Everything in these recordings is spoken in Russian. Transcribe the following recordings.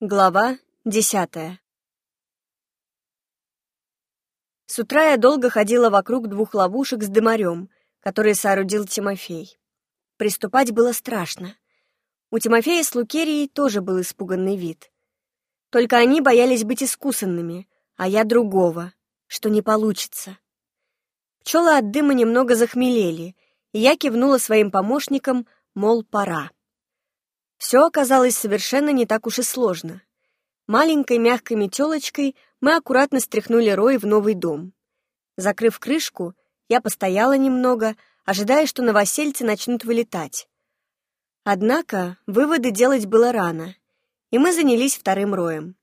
Глава десятая С утра я долго ходила вокруг двух ловушек с дымарем, которые соорудил Тимофей. Приступать было страшно. У Тимофея с Лукерией тоже был испуганный вид. Только они боялись быть искусанными, а я другого, что не получится. Пчелы от дыма немного захмелели, и я кивнула своим помощникам, мол, пора. Все оказалось совершенно не так уж и сложно. Маленькой мягкой метелочкой мы аккуратно стряхнули рой в новый дом. Закрыв крышку, я постояла немного, ожидая, что новосельцы начнут вылетать. Однако выводы делать было рано, и мы занялись вторым роем.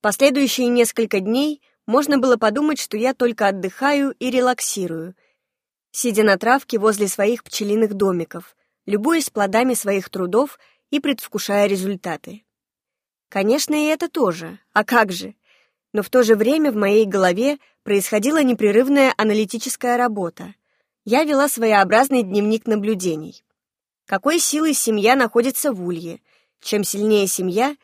Последующие несколько дней можно было подумать, что я только отдыхаю и релаксирую, сидя на травке возле своих пчелиных домиков, любуясь плодами своих трудов и предвкушая результаты. Конечно, и это тоже, а как же? Но в то же время в моей голове происходила непрерывная аналитическая работа. Я вела своеобразный дневник наблюдений. Какой силой семья находится в улье? Чем сильнее семья,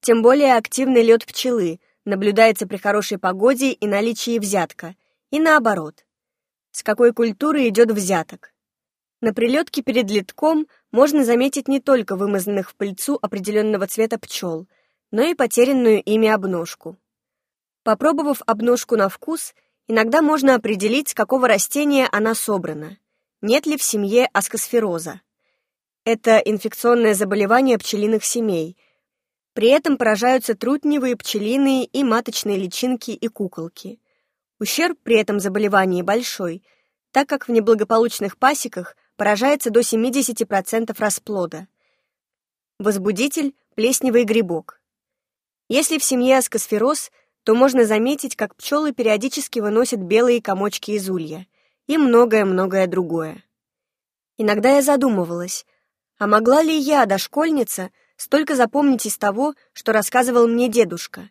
тем более активный лед пчелы наблюдается при хорошей погоде и наличии взятка, и наоборот. С какой культуры идет взяток? На прилетке перед литком можно заметить не только вымазанных в пыльцу определенного цвета пчел, но и потерянную ими обножку. Попробовав обножку на вкус, иногда можно определить, с какого растения она собрана. Нет ли в семье аскосфероза. Это инфекционное заболевание пчелиных семей. При этом поражаются трутневые, пчелиные и маточные личинки и куколки. Ущерб при этом заболевании большой, так как в неблагополучных пасеках поражается до 70% расплода. Возбудитель – плесневый грибок. Если в семье аскосфероз, то можно заметить, как пчелы периодически выносят белые комочки из улья и многое-многое другое. Иногда я задумывалась, а могла ли я, дошкольница, столько запомнить из того, что рассказывал мне дедушка?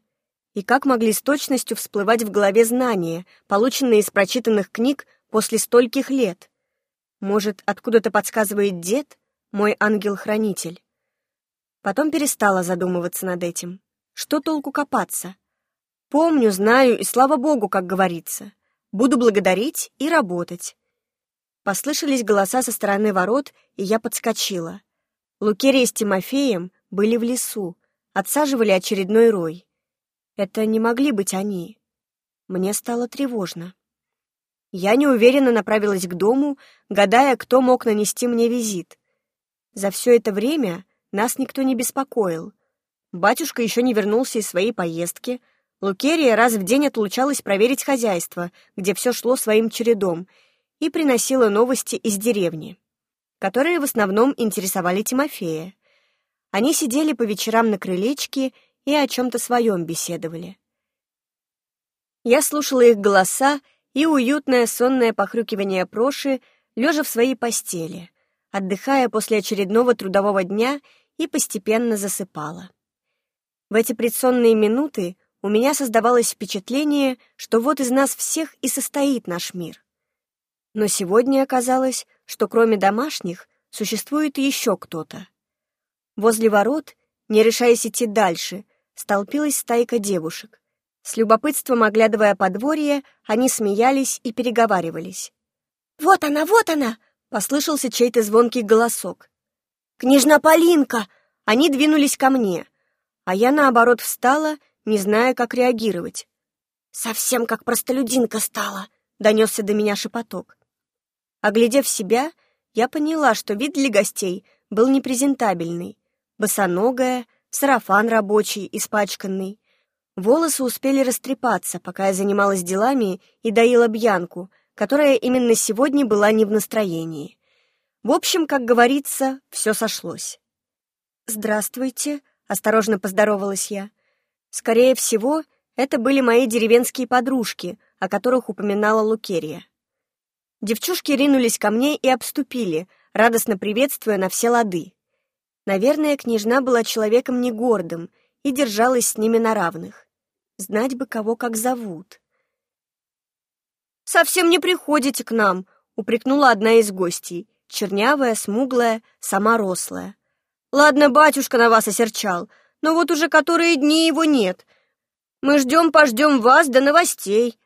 И как могли с точностью всплывать в голове знания, полученные из прочитанных книг после стольких лет? Может, откуда-то подсказывает дед, мой ангел-хранитель? Потом перестала задумываться над этим. Что толку копаться? Помню, знаю, и слава богу, как говорится. Буду благодарить и работать. Послышались голоса со стороны ворот, и я подскочила. Лукерия с Тимофеем были в лесу, отсаживали очередной рой. Это не могли быть они. Мне стало тревожно. Я неуверенно направилась к дому, гадая, кто мог нанести мне визит. За все это время нас никто не беспокоил. Батюшка еще не вернулся из своей поездки. Лукерия раз в день отлучалась проверить хозяйство, где все шло своим чередом, и приносила новости из деревни, которые в основном интересовали Тимофея. Они сидели по вечерам на крылечке и о чем-то своем беседовали. Я слушала их голоса и уютное сонное похрюкивание Проши, лежа в своей постели, отдыхая после очередного трудового дня и постепенно засыпала. В эти предсонные минуты у меня создавалось впечатление, что вот из нас всех и состоит наш мир. Но сегодня оказалось, что кроме домашних существует еще кто-то. Возле ворот, не решаясь идти дальше, столпилась стайка девушек. С любопытством оглядывая подворье, они смеялись и переговаривались. «Вот она, вот она!» — послышался чей-то звонкий голосок. «Княжна Полинка!» Они двинулись ко мне, а я, наоборот, встала, не зная, как реагировать. «Совсем как простолюдинка стала!» — донесся до меня шепоток. Оглядев себя, я поняла, что вид для гостей был непрезентабельный. Босоногая, сарафан рабочий, испачканный, Волосы успели растрепаться, пока я занималась делами и доила бьянку, которая именно сегодня была не в настроении. В общем, как говорится, все сошлось. «Здравствуйте», — осторожно поздоровалась я. Скорее всего, это были мои деревенские подружки, о которых упоминала Лукерия. Девчушки ринулись ко мне и обступили, радостно приветствуя на все лады. Наверное, княжна была человеком негордым и держалась с ними на равных. Знать бы, кого как зовут. «Совсем не приходите к нам», — упрекнула одна из гостей, чернявая, смуглая, сама рослая. «Ладно, батюшка на вас осерчал, но вот уже которые дни его нет. Мы ждем-пождем вас до новостей».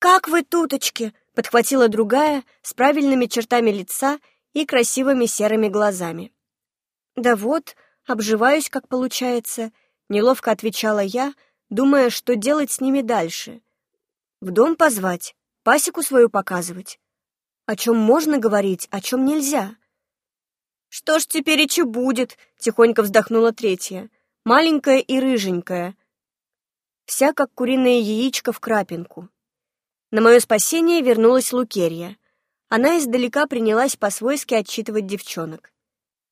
«Как вы, туточки?» — подхватила другая с правильными чертами лица и красивыми серыми глазами. «Да вот, обживаюсь, как получается», — неловко отвечала я, думая, что делать с ними дальше. «В дом позвать, пасеку свою показывать. О чем можно говорить, о чем нельзя?» «Что ж теперь и будет?» — тихонько вздохнула третья. Маленькая и рыженькая. Вся как куриное яичко в крапинку. На мое спасение вернулась Лукерья. Она издалека принялась по-свойски отчитывать девчонок.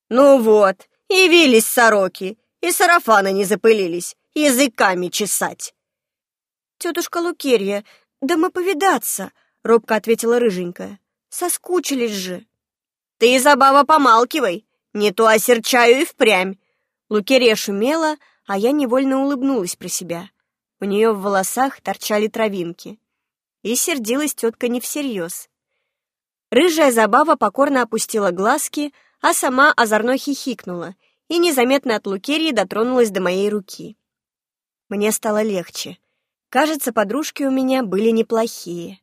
«Ну вот, явились сороки, и сарафаны не запылились, языками чесать!» «Тетушка Лукерья, да мы повидаться!» — робко ответила рыженькая. «Соскучились же!» «Ты, забава, помалкивай, не то осерчаю и впрямь!» Лукерья шумела, а я невольно улыбнулась про себя. У нее в волосах торчали травинки. И сердилась тетка не всерьез. Рыжая забава покорно опустила глазки, а сама озорно хихикнула и незаметно от Лукерьи дотронулась до моей руки. Мне стало легче. Кажется, подружки у меня были неплохие.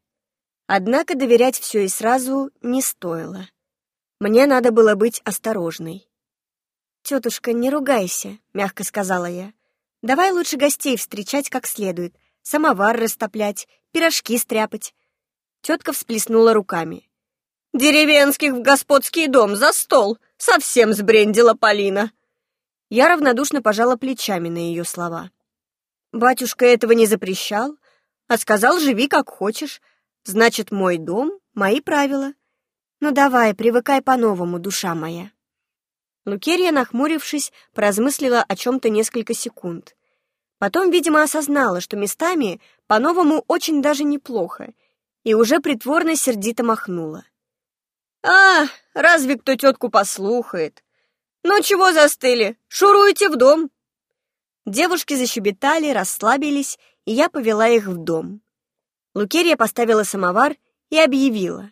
Однако доверять все и сразу не стоило. Мне надо было быть осторожной. «Тетушка, не ругайся», — мягко сказала я. «Давай лучше гостей встречать как следует, самовар растоплять, пирожки стряпать». Тетка всплеснула руками. «Деревенских в господский дом за стол! Совсем сбрендила Полина!» Я равнодушно пожала плечами на ее слова. «Батюшка этого не запрещал, а сказал, живи как хочешь. Значит, мой дом — мои правила. Ну давай, привыкай по-новому, душа моя». Лукерья, нахмурившись, поразмыслила о чем-то несколько секунд. Потом, видимо, осознала, что местами по-новому очень даже неплохо, и уже притворно сердито махнула. «А, разве кто тетку послухает? Ну чего застыли? Шуруйте в дом!» Девушки защебетали, расслабились, и я повела их в дом. Лукерия поставила самовар и объявила.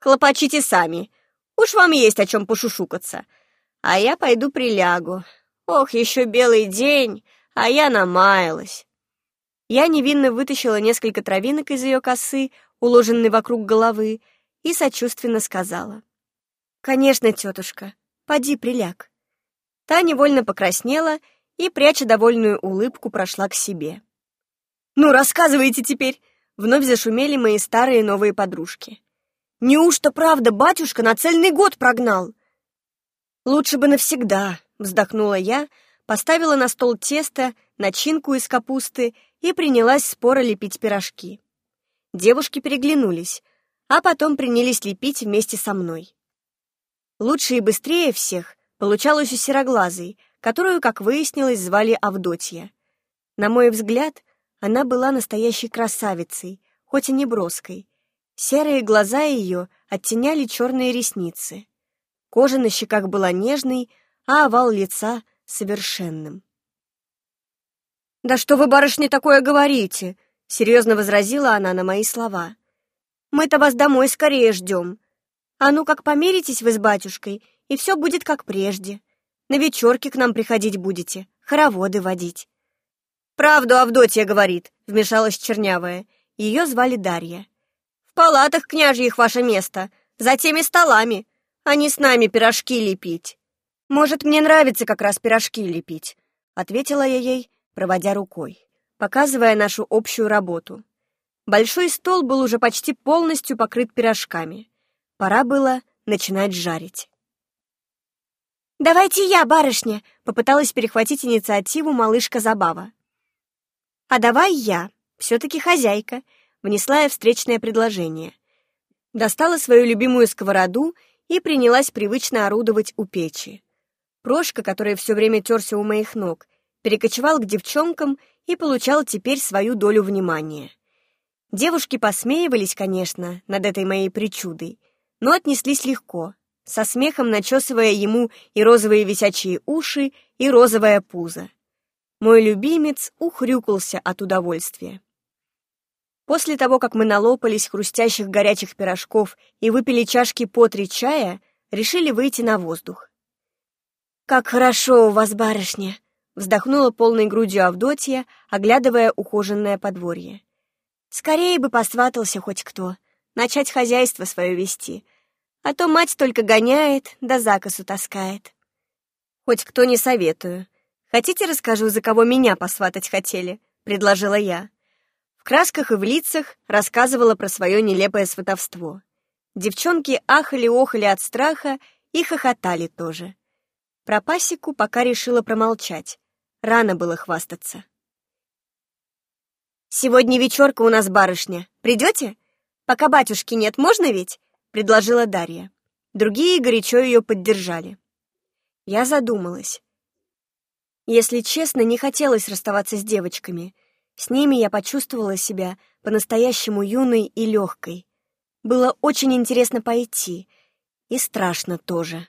«Хлопочите сами, уж вам есть о чем пошушукаться, а я пойду прилягу. Ох, еще белый день, а я намаялась». Я невинно вытащила несколько травинок из ее косы, уложенной вокруг головы, и сочувственно сказала. «Конечно, тетушка, поди приляг». Та невольно покраснела и, пряча довольную улыбку, прошла к себе. «Ну, рассказывайте теперь!» — вновь зашумели мои старые новые подружки. «Неужто правда батюшка на цельный год прогнал?» «Лучше бы навсегда», — вздохнула я, поставила на стол тесто, начинку из капусты и принялась споро лепить пирожки. Девушки переглянулись, а потом принялись лепить вместе со мной. Лучше и быстрее всех получалось у сероглазой, которую, как выяснилось, звали Авдотья. На мой взгляд, она была настоящей красавицей, хоть и не броской. Серые глаза ее оттеняли черные ресницы. Кожа на щеках была нежной, а овал лица — совершенным. «Да что вы, барышня, такое говорите?» — серьезно возразила она на мои слова. Мы-то вас домой скорее ждем. А ну как помиритесь вы с батюшкой, и все будет как прежде. На вечерки к нам приходить будете, хороводы водить». «Правду Авдотья говорит», — вмешалась Чернявая. Ее звали Дарья. «В палатах княжьих ваше место, за теми столами, а не с нами пирожки лепить». «Может, мне нравится как раз пирожки лепить», — ответила я ей, проводя рукой, показывая нашу общую работу. Большой стол был уже почти полностью покрыт пирожками. Пора было начинать жарить. «Давайте я, барышня!» — попыталась перехватить инициативу малышка Забава. «А давай я, все-таки хозяйка», — внесла я встречное предложение. Достала свою любимую сковороду и принялась привычно орудовать у печи. Прошка, который все время терся у моих ног, перекочевал к девчонкам и получал теперь свою долю внимания. Девушки посмеивались, конечно, над этой моей причудой, но отнеслись легко, со смехом начесывая ему и розовые висячие уши, и розовое пузо. Мой любимец ухрюкался от удовольствия. После того, как мы налопались хрустящих горячих пирожков и выпили чашки по три чая, решили выйти на воздух. «Как хорошо у вас, барышня!» Вздохнула полной грудью Авдотья, оглядывая ухоженное подворье. Скорее бы посватался хоть кто, начать хозяйство свое вести. А то мать только гоняет, да закосу таскает. Хоть кто не советую. Хотите, расскажу, за кого меня посватать хотели? Предложила я. В красках и в лицах рассказывала про свое нелепое сватовство. Девчонки ахали-охали от страха и хохотали тоже. Про пасеку пока решила промолчать. Рано было хвастаться. «Сегодня вечерка у нас, барышня. Придете? Пока батюшки нет, можно ведь?» — предложила Дарья. Другие горячо ее поддержали. Я задумалась. Если честно, не хотелось расставаться с девочками. С ними я почувствовала себя по-настоящему юной и легкой. Было очень интересно пойти. И страшно тоже.